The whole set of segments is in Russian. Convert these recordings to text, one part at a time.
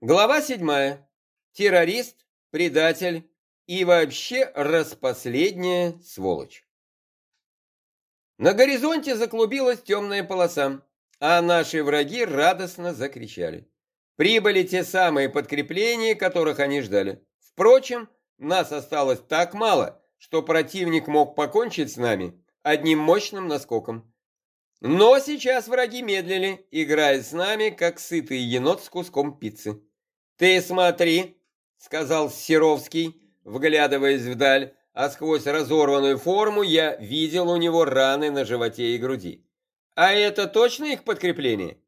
Глава седьмая. Террорист, предатель и вообще распоследняя сволочь. На горизонте заклубилась темная полоса, а наши враги радостно закричали. Прибыли те самые подкрепления, которых они ждали. Впрочем, нас осталось так мало, что противник мог покончить с нами одним мощным наскоком. Но сейчас враги медлили, играя с нами, как сытый енот с куском пиццы. «Ты смотри», — сказал Серовский, вглядываясь вдаль, а сквозь разорванную форму я видел у него раны на животе и груди. «А это точно их подкрепление?»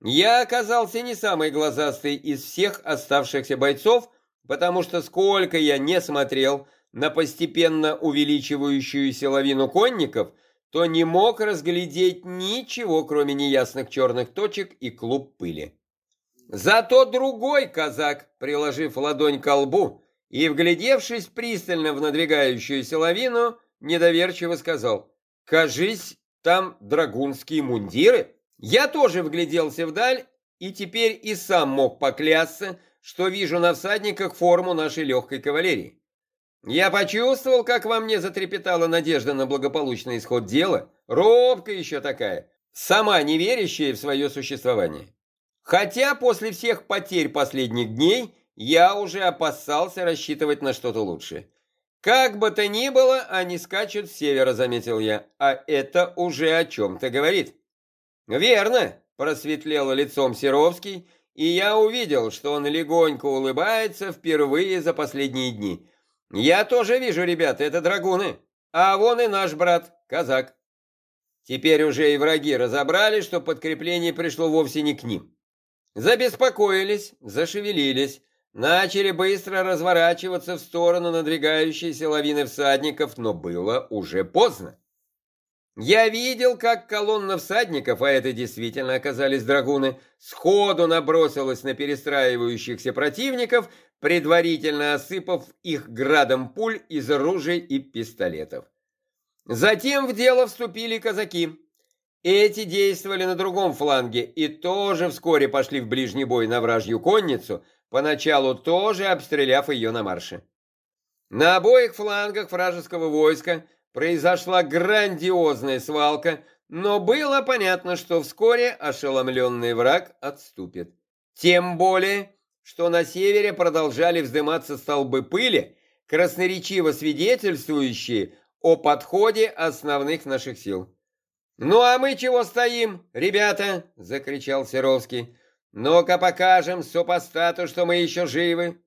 Я оказался не самый глазастый из всех оставшихся бойцов, потому что сколько я не смотрел на постепенно увеличивающуюся лавину конников, то не мог разглядеть ничего, кроме неясных черных точек и клуб пыли. Зато другой казак, приложив ладонь к лбу и вглядевшись пристально в надвигающуюся лавину, недоверчиво сказал, «Кажись, там драгунские мундиры?» Я тоже вгляделся вдаль и теперь и сам мог поклясться, что вижу на всадниках форму нашей легкой кавалерии. Я почувствовал, как во мне затрепетала надежда на благополучный исход дела, робка еще такая, сама не верящая в свое существование. Хотя после всех потерь последних дней я уже опасался рассчитывать на что-то лучшее. Как бы то ни было, они скачут с севера, заметил я, а это уже о чем-то говорит. Верно, просветлело лицом Серовский, и я увидел, что он легонько улыбается впервые за последние дни. Я тоже вижу, ребята, это драгуны, а вон и наш брат, казак. Теперь уже и враги разобрались, что подкрепление пришло вовсе не к ним. Забеспокоились, зашевелились, начали быстро разворачиваться в сторону надвигающейся лавины всадников, но было уже поздно. Я видел, как колонна всадников, а это действительно оказались драгуны, сходу набросилась на перестраивающихся противников, предварительно осыпав их градом пуль из оружия и пистолетов. Затем в дело вступили казаки. Эти действовали на другом фланге и тоже вскоре пошли в ближний бой на вражью конницу, поначалу тоже обстреляв ее на марше. На обоих флангах вражеского войска произошла грандиозная свалка, но было понятно, что вскоре ошеломленный враг отступит. Тем более, что на севере продолжали вздыматься столбы пыли, красноречиво свидетельствующие о подходе основных наших сил. «Ну а мы чего стоим, ребята?» — закричал Серовский. «Ну-ка покажем супостату, что мы еще живы!»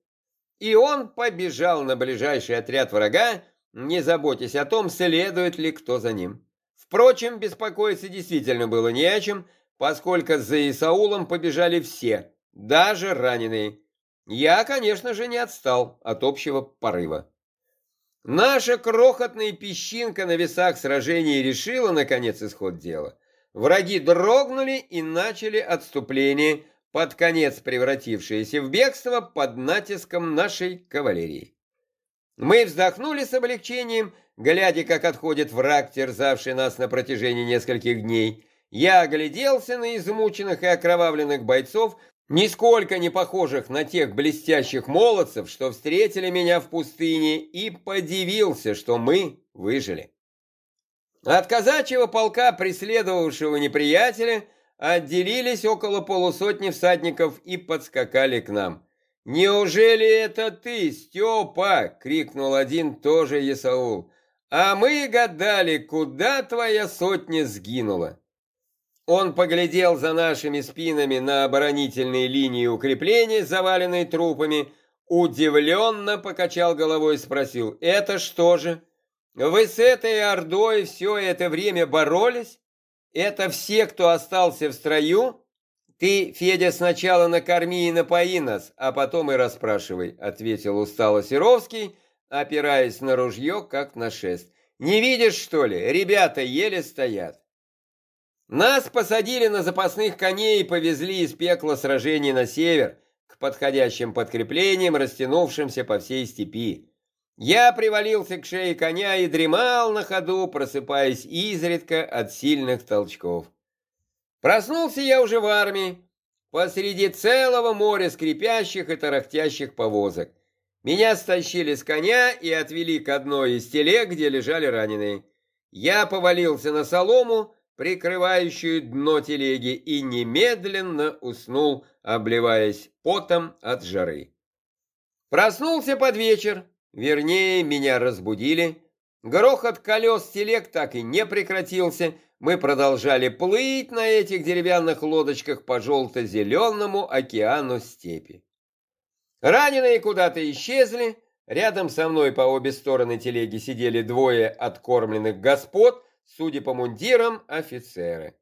И он побежал на ближайший отряд врага, не заботясь о том, следует ли кто за ним. Впрочем, беспокоиться действительно было не о чем, поскольку за Исаулом побежали все, даже раненые. Я, конечно же, не отстал от общего порыва. Наша крохотная песчинка на весах сражения решила, наконец, исход дела. Враги дрогнули и начали отступление, под конец превратившееся в бегство под натиском нашей кавалерии. Мы вздохнули с облегчением, глядя, как отходит враг, терзавший нас на протяжении нескольких дней. Я огляделся на измученных и окровавленных бойцов, нисколько не похожих на тех блестящих молодцев, что встретили меня в пустыне, и подивился, что мы выжили. От казачьего полка, преследовавшего неприятеля, отделились около полусотни всадников и подскакали к нам. «Неужели это ты, Степа?» — крикнул один тоже Есаул. «А мы гадали, куда твоя сотня сгинула?» Он поглядел за нашими спинами на оборонительные линии укрепления, заваленные трупами, удивленно покачал головой и спросил, «Это что же? Вы с этой ордой все это время боролись? Это все, кто остался в строю? Ты, Федя, сначала накорми и напои нас, а потом и расспрашивай», ответил устало Серовский, опираясь на ружье, как на шест. «Не видишь, что ли? Ребята еле стоят». Нас посадили на запасных коней и повезли из пекла сражений на север, к подходящим подкреплениям, растянувшимся по всей степи. Я привалился к шее коня и дремал на ходу, просыпаясь изредка от сильных толчков. Проснулся я уже в армии, посреди целого моря скрипящих и тарахтящих повозок. Меня стащили с коня и отвели к одной из телег, где лежали раненые. Я повалился на солому, прикрывающую дно телеги, и немедленно уснул, обливаясь потом от жары. Проснулся под вечер, вернее, меня разбудили. Грохот колес телег так и не прекратился, мы продолжали плыть на этих деревянных лодочках по желто-зеленому океану степи. Раненые куда-то исчезли, рядом со мной по обе стороны телеги сидели двое откормленных господ, судя по мундирам, офицеры.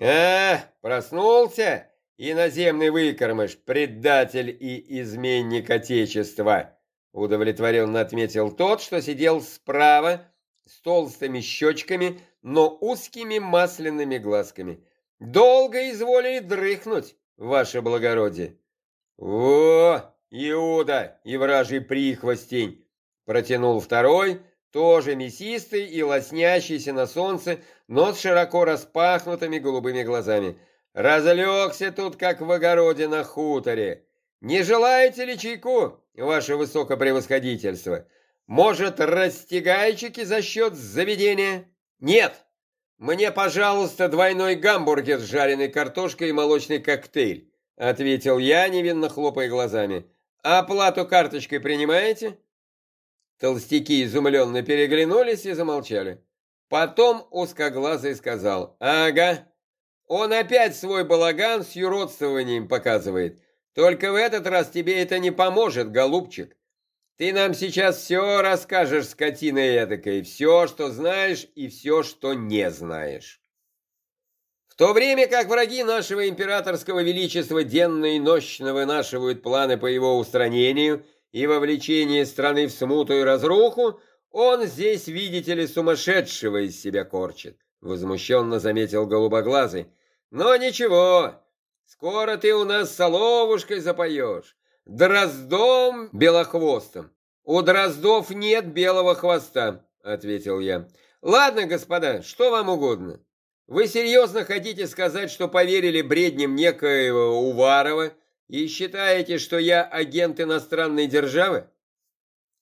«А, проснулся, иноземный выкормыш, предатель и изменник Отечества!» Удовлетворенно отметил тот, что сидел справа, с толстыми щечками, но узкими масляными глазками. «Долго изволили дрыхнуть, ваше благородие!» «О, Иуда и вражий прихвостень!» Протянул второй, тоже мясистый и лоснящийся на солнце, но с широко распахнутыми голубыми глазами. «Разлегся тут, как в огороде на хуторе. Не желаете ли чайку, ваше высокопревосходительство? Может, растягайчики за счет заведения?» «Нет! Мне, пожалуйста, двойной гамбургер с жареной картошкой и молочный коктейль», ответил я, невинно хлопая глазами. «Оплату карточкой принимаете?» Толстяки изумленно переглянулись и замолчали. Потом узкоглазый сказал, «Ага, он опять свой балаган с юродствованием показывает. Только в этот раз тебе это не поможет, голубчик. Ты нам сейчас все расскажешь, скотина эдакой, все, что знаешь и все, что не знаешь. В то время как враги нашего императорского величества денно и нощно вынашивают планы по его устранению и вовлечению страны в смуту и разруху, он здесь, видите ли, сумасшедшего из себя корчит, возмущенно заметил голубоглазый. Но ничего, скоро ты у нас соловушкой запоешь. Дроздом белохвостом. У дроздов нет белого хвоста, ответил я. Ладно, господа, что вам угодно. Вы серьезно хотите сказать, что поверили бредням некоего Уварова и считаете, что я агент иностранной державы?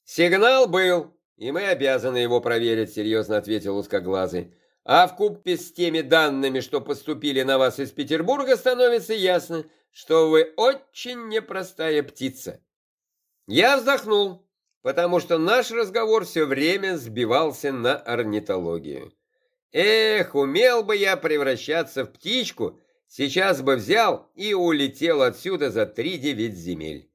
Сигнал был, и мы обязаны его проверить, серьезно ответил узкоглазый. А в купе с теми данными, что поступили на вас из Петербурга, становится ясно, что вы очень непростая птица. Я вздохнул, потому что наш разговор все время сбивался на орнитологию. Эх, умел бы я превращаться в птичку, сейчас бы взял и улетел отсюда за три девять земель.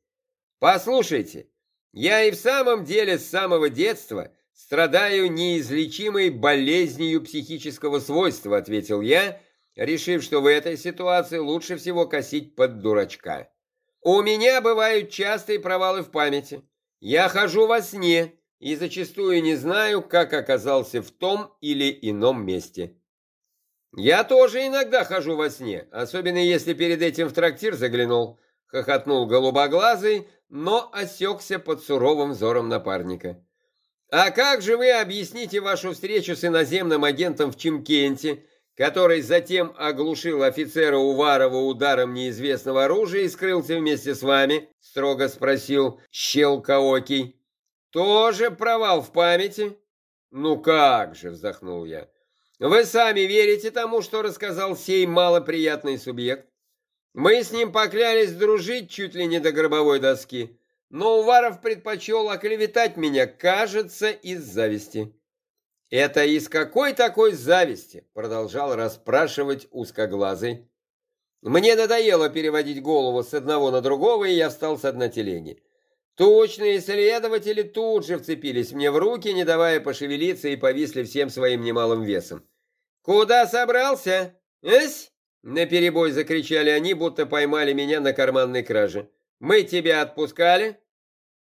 Послушайте, я и в самом деле с самого детства страдаю неизлечимой болезнью психического свойства, ответил я, решив, что в этой ситуации лучше всего косить под дурачка. У меня бывают частые провалы в памяти. Я хожу во сне и зачастую не знаю, как оказался в том или ином месте. Я тоже иногда хожу во сне, особенно если перед этим в трактир заглянул, хохотнул голубоглазый, но осекся под суровым взором напарника. А как же вы объясните вашу встречу с иноземным агентом в Чимкенте, который затем оглушил офицера Уварова ударом неизвестного оружия и скрылся вместе с вами?» — строго спросил Щелкоокий. «Тоже провал в памяти?» «Ну как же!» — вздохнул я. «Вы сами верите тому, что рассказал сей малоприятный субъект? Мы с ним поклялись дружить чуть ли не до гробовой доски, но Уваров предпочел оклеветать меня, кажется, из зависти». «Это из какой такой зависти?» — продолжал расспрашивать узкоглазый. Мне надоело переводить голову с одного на другого, и я встал с одной телеги. Точные следователи тут же вцепились мне в руки, не давая пошевелиться, и повисли всем своим немалым весом. «Куда собрался? Эсь?» — наперебой закричали они, будто поймали меня на карманной краже. «Мы тебя отпускали?»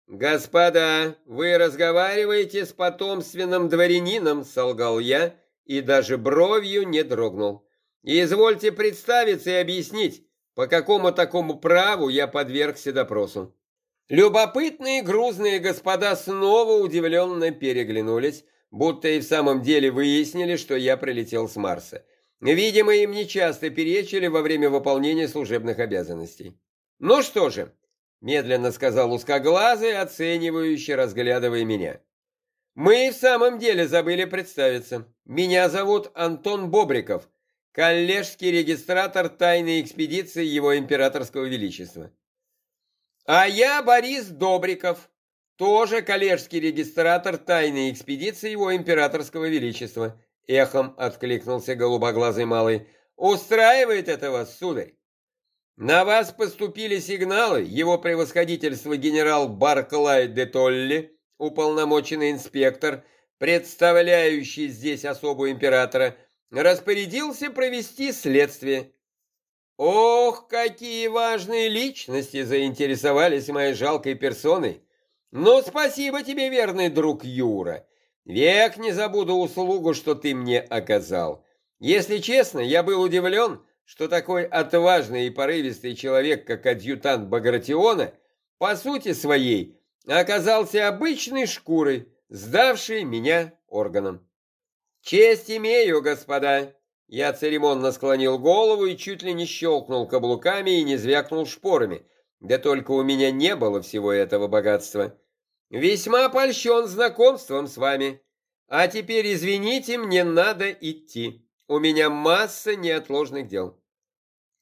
«Господа, вы разговариваете с потомственным дворянином», — солгал я и даже бровью не дрогнул. «Извольте представиться и объяснить, по какому такому праву я подвергся допросу». Любопытные грузные господа снова удивленно переглянулись, будто и в самом деле выяснили, что я прилетел с Марса. Видимо, им нечасто перечили во время выполнения служебных обязанностей. «Ну что же», — медленно сказал узкоглазый, оценивающий, разглядывая меня. «Мы в самом деле забыли представиться. Меня зовут Антон Бобриков, коллежский регистратор тайной экспедиции Его Императорского Величества. А я Борис Добриков, тоже коллежский регистратор тайной экспедиции Его Императорского Величества. Эхом откликнулся голубоглазый малый. Устраивает это вас, сударь? На вас поступили сигналы, его превосходительство генерал Барклай де Толли, уполномоченный инспектор, представляющий здесь особу императора, распорядился провести следствие. Ох, какие важные личности заинтересовались моей жалкой персоной! Ну, спасибо тебе, верный друг Юра. Век не забуду услугу, что ты мне оказал. Если честно, я был удивлен, что такой отважный и порывистый человек, как адъютант Багратиона, по сути своей, оказался обычной шкурой, сдавшей меня органам. «Честь имею, господа!» Я церемонно склонил голову и чуть ли не щелкнул каблуками и не звякнул шпорами, да только у меня не было всего этого богатства. Весьма польщен знакомством с вами. А теперь, извините, мне надо идти. У меня масса неотложных дел.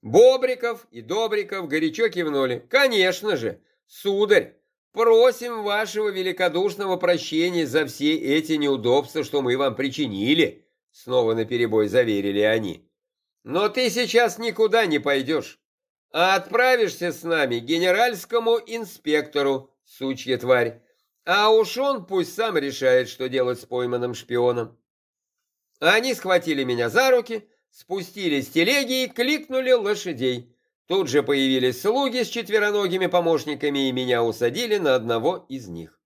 Бобриков и Добриков горячо кивнули. Конечно же, сударь, просим вашего великодушного прощения за все эти неудобства, что мы вам причинили, снова наперебой заверили они. Но ты сейчас никуда не пойдешь, а отправишься с нами к генеральскому инспектору, сучья тварь. А уж он пусть сам решает, что делать с пойманным шпионом. Они схватили меня за руки, спустились с телеги и кликнули лошадей. Тут же появились слуги с четвероногими помощниками и меня усадили на одного из них.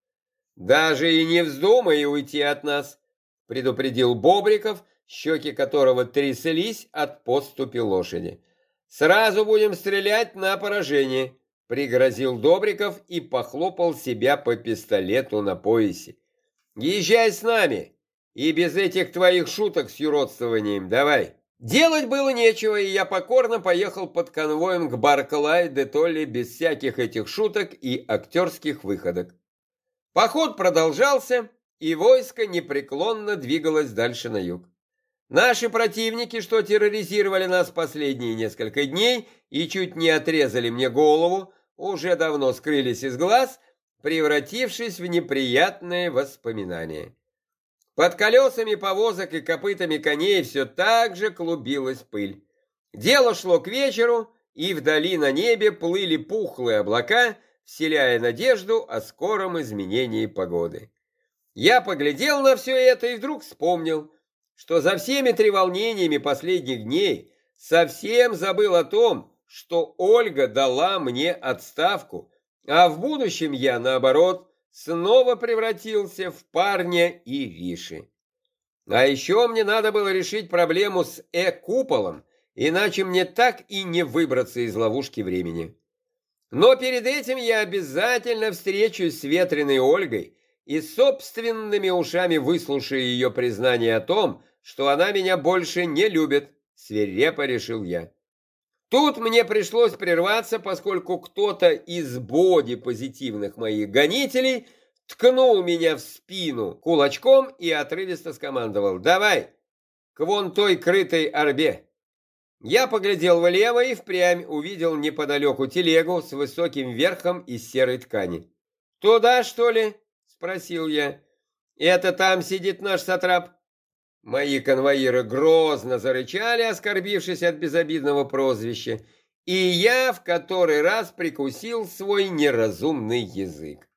«Даже и не вздумай уйти от нас», — предупредил Бобриков, щеки которого тряслись от подступи лошади. «Сразу будем стрелять на поражение. Пригрозил Добриков и похлопал себя по пистолету на поясе. «Езжай с нами! И без этих твоих шуток с юродствованием давай!» Делать было нечего, и я покорно поехал под конвоем к Барклай де Толли без всяких этих шуток и актерских выходок. Поход продолжался, и войско непреклонно двигалось дальше на юг. Наши противники, что терроризировали нас последние несколько дней и чуть не отрезали мне голову, уже давно скрылись из глаз, превратившись в неприятные воспоминания. Под колесами повозок и копытами коней все так же клубилась пыль. Дело шло к вечеру, и вдали на небе плыли пухлые облака, вселяя надежду о скором изменении погоды. Я поглядел на все это и вдруг вспомнил, что за всеми треволнениями последних дней совсем забыл о том, что Ольга дала мне отставку, а в будущем я, наоборот, снова превратился в парня и Виши. А еще мне надо было решить проблему с Э-куполом, иначе мне так и не выбраться из ловушки времени. Но перед этим я обязательно встречусь с ветреной Ольгой и собственными ушами выслушаю ее признание о том, что она меня больше не любит, свирепо решил я. Тут мне пришлось прерваться, поскольку кто-то из боди-позитивных моих гонителей ткнул меня в спину кулачком и отрывисто скомандовал «Давай, к вон той крытой орбе!» Я поглядел влево и впрямь увидел неподалеку телегу с высоким верхом из серой ткани. «Туда, что ли?» — спросил я. «Это там сидит наш сатрап?» Мои конвоиры грозно зарычали, оскорбившись от безобидного прозвища, и я в который раз прикусил свой неразумный язык.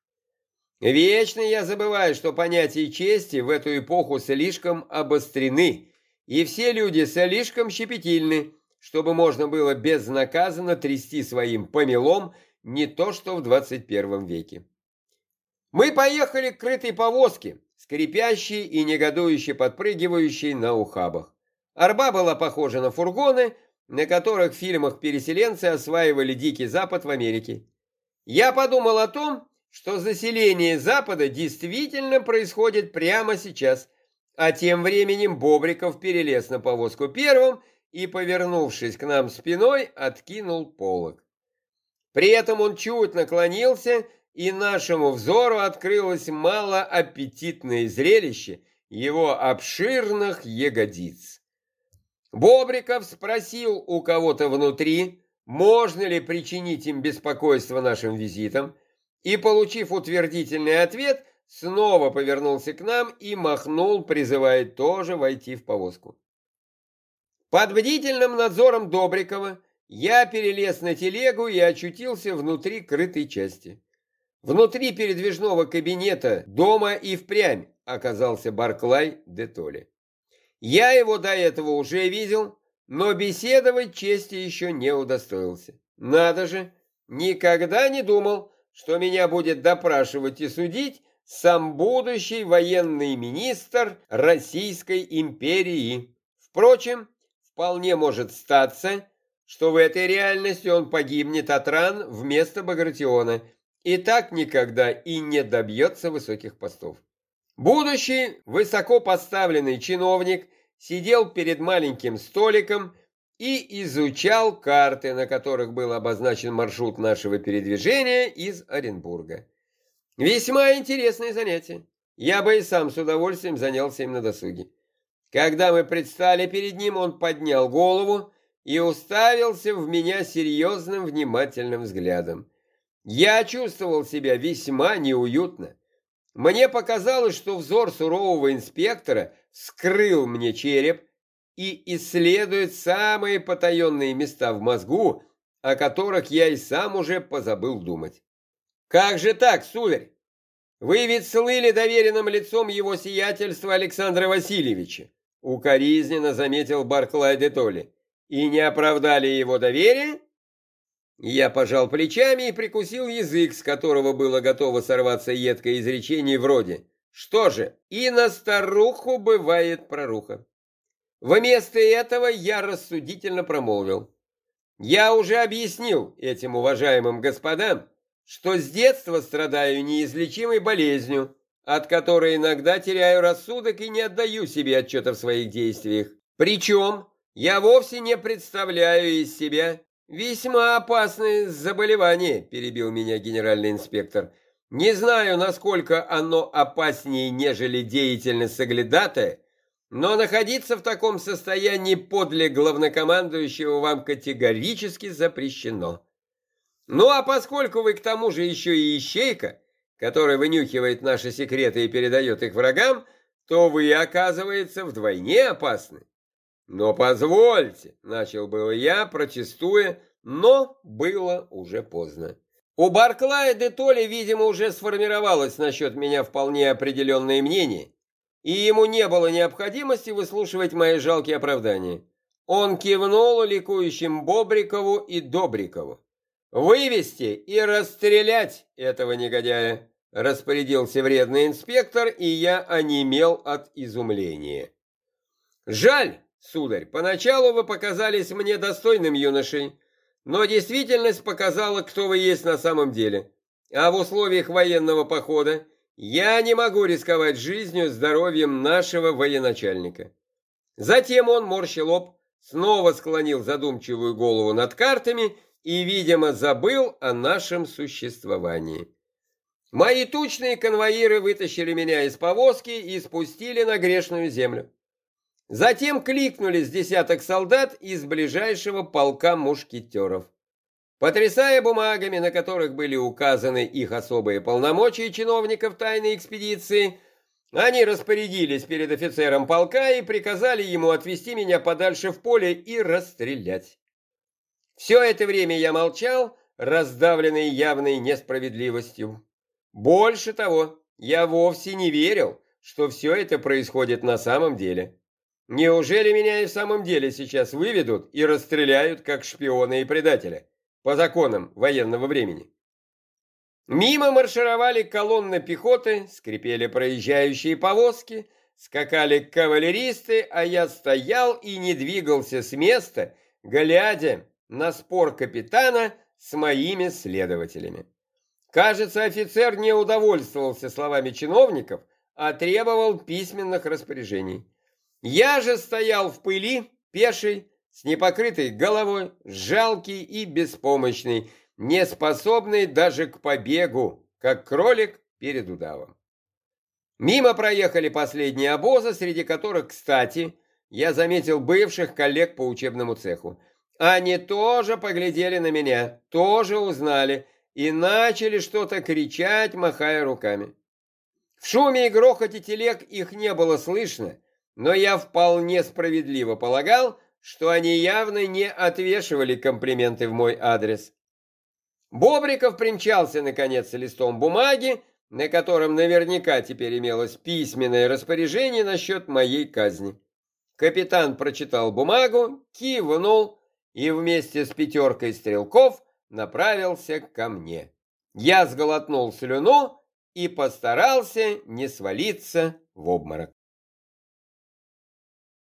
Вечно я забываю, что понятия чести в эту эпоху слишком обострены, и все люди слишком щепетильны, чтобы можно было безнаказанно трясти своим помелом не то что в 21 веке. Мы поехали к крытой повозке, скрипящий и негодующе подпрыгивающий на ухабах. Арба была похожа на фургоны, на которых в фильмах переселенцы осваивали Дикий Запад в Америке. Я подумал о том, что заселение Запада действительно происходит прямо сейчас, А тем временем Бобриков перелез на повозку первым и, повернувшись к нам спиной, откинул полог. При этом он чуть наклонился, и нашему взору открылось малоаппетитное зрелище его обширных ягодиц. Бобриков спросил у кого-то внутри, можно ли причинить им беспокойство нашим визитом, и, получив утвердительный ответ, снова повернулся к нам и махнул, призывая тоже войти в повозку. Под бдительным надзором Добрикова я перелез на телегу и очутился внутри крытой части. Внутри передвижного кабинета дома и впрямь оказался Барклай де Толли. Я его до этого уже видел, но беседовать чести еще не удостоился. Надо же, никогда не думал, что меня будет допрашивать и судить сам будущий военный министр Российской империи. Впрочем, вполне может статься, что в этой реальности он погибнет от ран вместо Багратиона и так никогда и не добьется высоких постов. Будущий высоко поставленный чиновник сидел перед маленьким столиком и изучал карты, на которых был обозначен маршрут нашего передвижения из Оренбурга. Весьма интересное занятие. Я бы и сам с удовольствием занялся им на досуге. Когда мы предстали перед ним, он поднял голову и уставился в меня серьезным внимательным взглядом. Я чувствовал себя весьма неуютно. Мне показалось, что взор сурового инспектора скрыл мне череп и исследует самые потаенные места в мозгу, о которых я и сам уже позабыл думать. «Как же так, сударь? Вы ведь слыли доверенным лицом его сиятельства Александра Васильевича. Укоризненно заметил Барклай де Толли. И не оправдали его доверие? Я пожал плечами и прикусил язык, с которого было готово сорваться едкое изречение вроде «Что же, и на старуху бывает проруха». Вместо этого я рассудительно промолвил. Я уже объяснил этим уважаемым господам, что с детства страдаю неизлечимой болезнью, от которой иногда теряю рассудок и не отдаю себе отчета в своих действиях. Причем я вовсе не представляю из себя весьма опасное заболевание, перебил меня генеральный инспектор. Не знаю, насколько оно опаснее, нежели деятельность соглядатая, но находиться в таком состоянии подле главнокомандующего вам категорически запрещено. Ну а поскольку вы к тому же еще и ищейка, который вынюхивает наши секреты и передает их врагам, то вы, оказывается, вдвойне опасны. Но позвольте, начал было я, протестуя, но было уже поздно. У Барклая де Толли, видимо, уже сформировалось насчет меня вполне определенное мнение, и ему не было необходимости выслушивать мои жалкие оправдания. Он кивнул ликующим Бобрикову и Добрикову. «Вывести и расстрелять этого негодяя!» Распорядился вредный инспектор, и я онемел от изумления. «Жаль, сударь, поначалу вы показались мне достойным юношей, но действительность показала, кто вы есть на самом деле. А в условиях военного похода я не могу рисковать жизнью, здоровьем нашего военачальника». Затем он, морщил лоб, снова склонил задумчивую голову над картами и, видимо, забыл о нашем существовании. Мои тучные конвоиры вытащили меня из повозки и спустили на грешную землю. Затем кликнули с десяток солдат из ближайшего полка мушкетеров. Потрясая бумагами, на которых были указаны их особые полномочия чиновников тайной экспедиции, они распорядились перед офицером полка и приказали ему отвести меня подальше в поле и расстрелять. Все это время я молчал, раздавленный явной несправедливостью. Больше того, я вовсе не верил, что все это происходит на самом деле. Неужели меня и в самом деле сейчас выведут и расстреляют как шпиона и предателя по законам военного времени? Мимо маршировали колонны пехоты, скрипели проезжающие повозки, скакали кавалеристы, а я стоял и не двигался с места, глядя на спор капитана с моими следователями. Кажется, офицер не удовольствовался словами чиновников, а требовал письменных распоряжений. Я же стоял в пыли, пеший, с непокрытой головой, жалкий и беспомощный, не способный даже к побегу, как кролик перед удавом. Мимо проехали последние обозы, среди которых, кстати, я заметил бывших коллег по учебному цеху. Они тоже поглядели на меня, тоже узнали и начали что-то кричать, махая руками. В шуме и грохоте телег их не было слышно, но я вполне справедливо полагал, что они явно не отвешивали комплименты в мой адрес. Бобриков примчался, наконец, листом бумаги, на котором наверняка теперь имелось письменное распоряжение насчет моей казни. Капитан прочитал бумагу, кивнул и вместе с пятеркой стрелков направился ко мне. Я сглотнул слюну и постарался не свалиться в обморок.